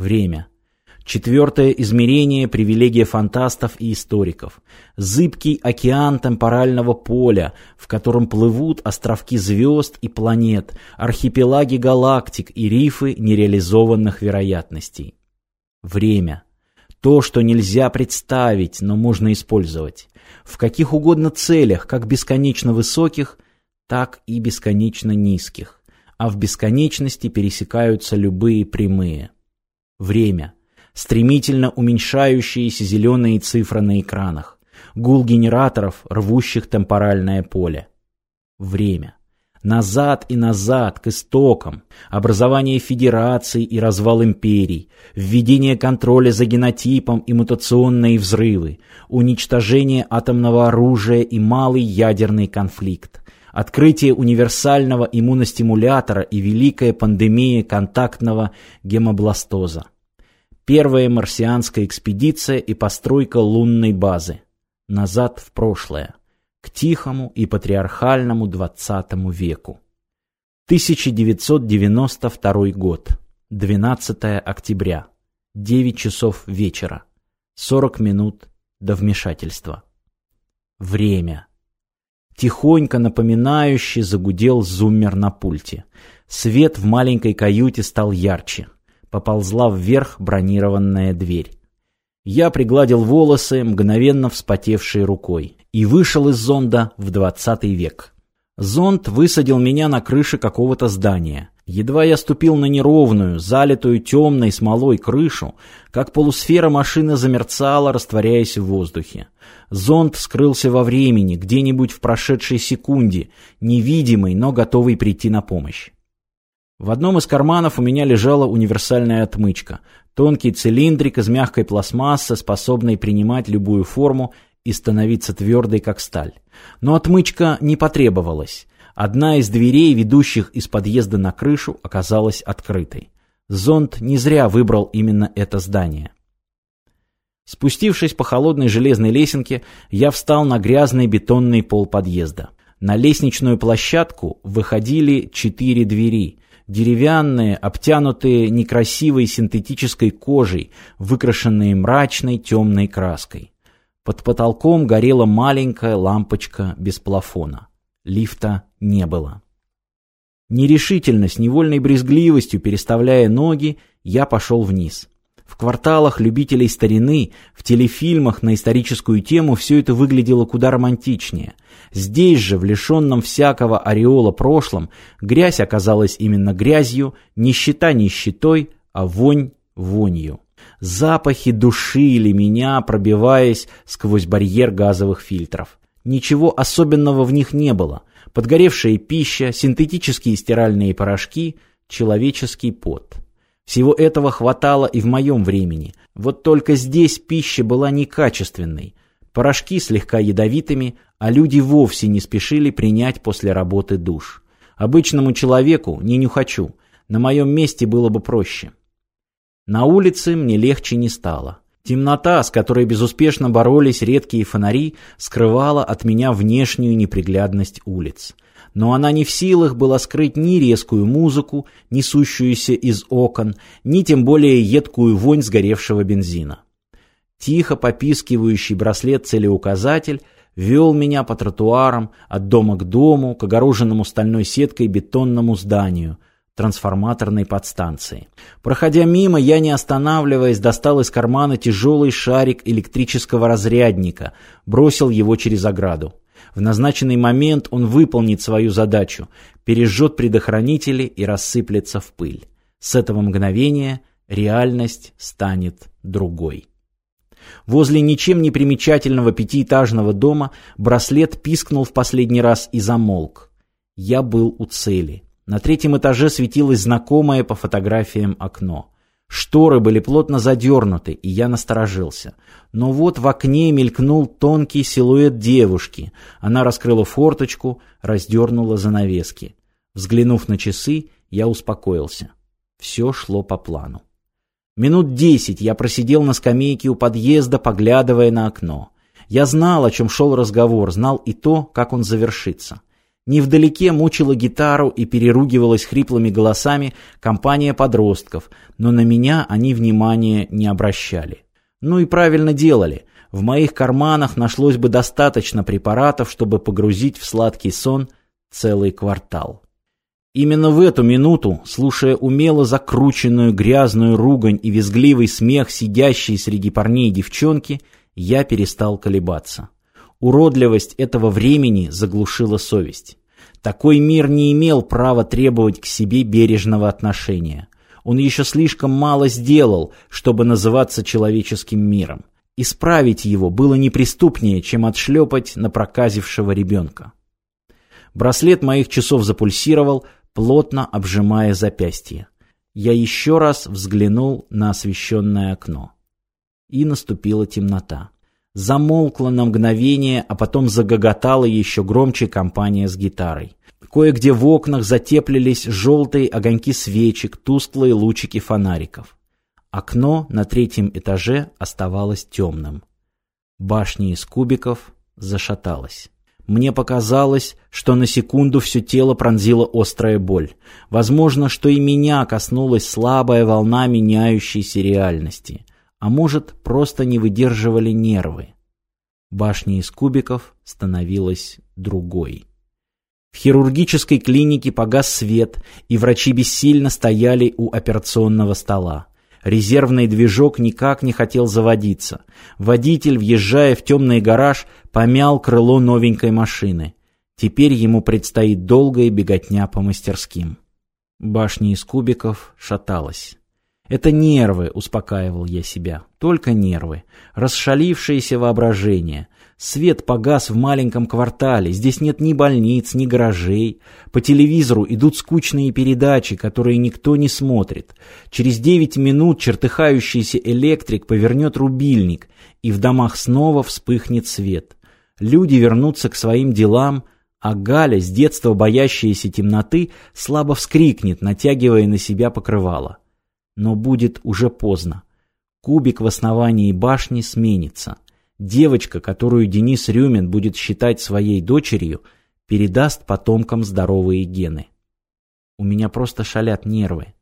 время. Четвертое измерение – привилегия фантастов и историков. Зыбкий океан темпорального поля, в котором плывут островки звезд и планет, архипелаги галактик и рифы нереализованных вероятностей. Время. То, что нельзя представить, но можно использовать. В каких угодно целях, как бесконечно высоких, так и бесконечно низких. А в бесконечности пересекаются любые прямые время, стремительно уменьшающиеся зеленые цифры на экранах, гул генераторов, рвущих темпоральное поле. Время. Назад и назад, к истокам, образование федераций и развал империй, введение контроля за генотипом и мутационные взрывы, уничтожение атомного оружия и малый ядерный конфликт. Открытие универсального иммуностимулятора и великая пандемия контактного гемобластоза. Первая марсианская экспедиция и постройка лунной базы. Назад в прошлое. К тихому и патриархальному 20 веку. 1992 год. 12 октября. 9 часов вечера. 40 минут до вмешательства. Время тихонько напоминающий загудел зуммер на пульте. Свет в маленькой каюте стал ярче. Поползла вверх бронированная дверь. Я пригладил волосы, мгновенно вспотевшей рукой, и вышел из зонда в двадцатый век. Зонд высадил меня на крыше какого-то здания. Едва я ступил на неровную, залитую темной смолой крышу, как полусфера машины замерцала, растворяясь в воздухе. Зонд скрылся во времени, где-нибудь в прошедшей секунде, невидимый, но готовый прийти на помощь. В одном из карманов у меня лежала универсальная отмычка, тонкий цилиндрик из мягкой пластмассы, способный принимать любую форму и становиться твердой, как сталь. Но отмычка не потребовалась. Одна из дверей, ведущих из подъезда на крышу, оказалась открытой. Зонд не зря выбрал именно это здание. Спустившись по холодной железной лесенке, я встал на грязный бетонный пол подъезда. На лестничную площадку выходили четыре двери. Деревянные, обтянутые некрасивой синтетической кожей, выкрашенные мрачной темной краской. Под потолком горела маленькая лампочка без плафона. Лифта не было. Нерешительно, с невольной брезгливостью переставляя ноги, я пошел вниз. В кварталах любителей старины, в телефильмах на историческую тему все это выглядело куда романтичнее. Здесь же, в лишенном всякого ореола прошлом, грязь оказалась именно грязью, нищета нищетой, а вонь вонью. Запахи душили меня, пробиваясь сквозь барьер газовых фильтров. Ничего особенного в них не было, Подгоревшая пища, синтетические стиральные порошки, человеческий пот. Всего этого хватало и в моем времени. Вот только здесь пища была некачественной, порошки слегка ядовитыми, а люди вовсе не спешили принять после работы душ. Обычному человеку, не нюхачу, на моем месте было бы проще. На улице мне легче не стало. Темнота, с которой безуспешно боролись редкие фонари, скрывала от меня внешнюю неприглядность улиц. Но она не в силах была скрыть ни резкую музыку, несущуюся из окон, ни тем более едкую вонь сгоревшего бензина. Тихо попискивающий браслет-целеуказатель вел меня по тротуарам от дома к дому, к огороженному стальной сеткой бетонному зданию – трансформаторной подстанции. Проходя мимо, я, не останавливаясь, достал из кармана тяжелый шарик электрического разрядника, бросил его через ограду. В назначенный момент он выполнит свою задачу, пережжет предохранители и рассыплется в пыль. С этого мгновения реальность станет другой. Возле ничем не примечательного пятиэтажного дома браслет пискнул в последний раз и замолк. Я был у цели. На третьем этаже светилось знакомое по фотографиям окно. Шторы были плотно задернуты, и я насторожился. Но вот в окне мелькнул тонкий силуэт девушки. Она раскрыла форточку, раздернула занавески. Взглянув на часы, я успокоился. Все шло по плану. Минут десять я просидел на скамейке у подъезда, поглядывая на окно. Я знал, о чем шел разговор, знал и то, как он завершится. Невдалеке мучила гитару и переругивалась хриплыми голосами компания подростков, но на меня они внимания не обращали. Ну и правильно делали. В моих карманах нашлось бы достаточно препаратов, чтобы погрузить в сладкий сон целый квартал. Именно в эту минуту, слушая умело закрученную грязную ругань и визгливый смех сидящей среди парней девчонки, я перестал колебаться. Уродливость этого времени заглушила совесть. Такой мир не имел права требовать к себе бережного отношения. Он еще слишком мало сделал, чтобы называться человеческим миром. Исправить его было неприступнее, чем отшлепать на проказившего ребенка. Браслет моих часов запульсировал, плотно обжимая запястье. Я еще раз взглянул на освещенное окно. И наступила темнота замолкла на мгновение, а потом загоготала еще громче компания с гитарой. Кое-где в окнах затеплились желтые огоньки свечек, тусклые лучики фонариков. Окно на третьем этаже оставалось темным. Башня из кубиков зашаталась. Мне показалось, что на секунду все тело пронзила острая боль. Возможно, что и меня коснулась слабая волна меняющейся реальности а может, просто не выдерживали нервы. Башня из кубиков становилась другой. В хирургической клинике погас свет, и врачи бессильно стояли у операционного стола. Резервный движок никак не хотел заводиться. Водитель, въезжая в темный гараж, помял крыло новенькой машины. Теперь ему предстоит долгая беготня по мастерским. Башня из кубиков шаталась. Это нервы, успокаивал я себя, только нервы, расшалившееся воображение. Свет погас в маленьком квартале, здесь нет ни больниц, ни гаражей. По телевизору идут скучные передачи, которые никто не смотрит. Через девять минут чертыхающийся электрик повернет рубильник, и в домах снова вспыхнет свет. Люди вернутся к своим делам, а Галя, с детства боящаяся темноты, слабо вскрикнет, натягивая на себя покрывало но будет уже поздно. Кубик в основании башни сменится. Девочка, которую Денис Рюмин будет считать своей дочерью, передаст потомкам здоровые гены. У меня просто шалят нервы.